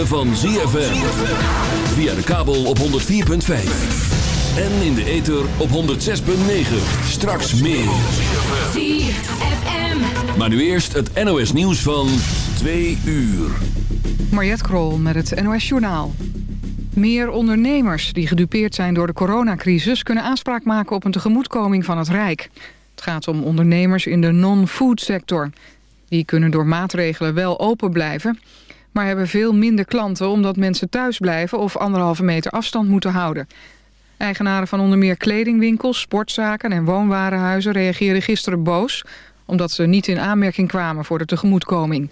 ritme van ZFM. Via de kabel op 104.5. En in de ether op 106.9. Straks meer. ZFM. Maar nu eerst het NOS nieuws van 2 uur. Mariette Krol met het NOS Journaal. Meer ondernemers die gedupeerd zijn door de coronacrisis... kunnen aanspraak maken op een tegemoetkoming van het Rijk. Het gaat om ondernemers in de non-food sector. Die kunnen door maatregelen wel open blijven... maar hebben veel minder klanten omdat mensen thuis blijven... of anderhalve meter afstand moeten houden. Eigenaren van onder meer kledingwinkels, sportzaken en woonwarenhuizen... reageerden gisteren boos omdat ze niet in aanmerking kwamen voor de tegemoetkoming.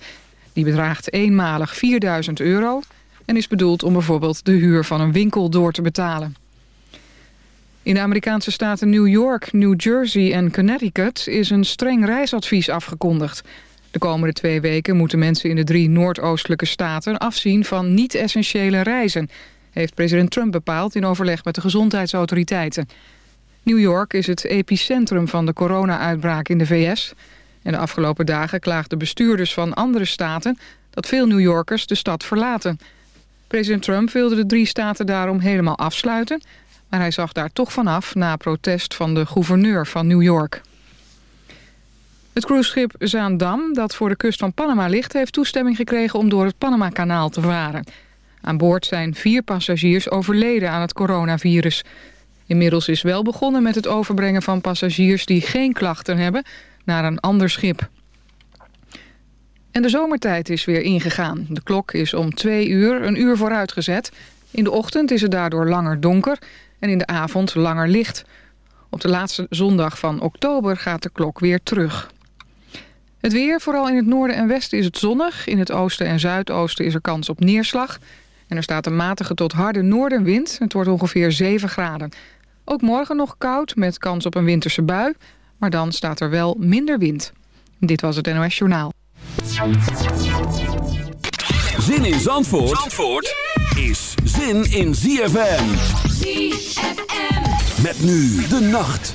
Die bedraagt eenmalig 4000 euro en is bedoeld om bijvoorbeeld de huur van een winkel door te betalen. In de Amerikaanse staten New York, New Jersey en Connecticut is een streng reisadvies afgekondigd. De komende twee weken moeten mensen in de drie noordoostelijke staten afzien van niet-essentiële reizen, heeft president Trump bepaald in overleg met de gezondheidsautoriteiten. New York is het epicentrum van de corona-uitbraak in de VS. En de afgelopen dagen klaagden bestuurders van andere staten dat veel New Yorkers de stad verlaten. President Trump wilde de drie staten daarom helemaal afsluiten... maar hij zag daar toch vanaf na protest van de gouverneur van New York. Het cruiseschip Zaandam, dat voor de kust van Panama ligt... heeft toestemming gekregen om door het Panama-kanaal te varen. Aan boord zijn vier passagiers overleden aan het coronavirus. Inmiddels is wel begonnen met het overbrengen van passagiers... die geen klachten hebben naar een ander schip. En de zomertijd is weer ingegaan. De klok is om twee uur een uur vooruitgezet. In de ochtend is het daardoor langer donker en in de avond langer licht. Op de laatste zondag van oktober gaat de klok weer terug. Het weer, vooral in het noorden en westen, is het zonnig. In het oosten en zuidoosten is er kans op neerslag. En er staat een matige tot harde noordenwind. Het wordt ongeveer 7 graden. Ook morgen nog koud met kans op een winterse bui. Maar dan staat er wel minder wind. Dit was het NOS Journaal. Zin in Zandvoort, Zandvoort is zin in ZFM. ZFM. Met nu de nacht.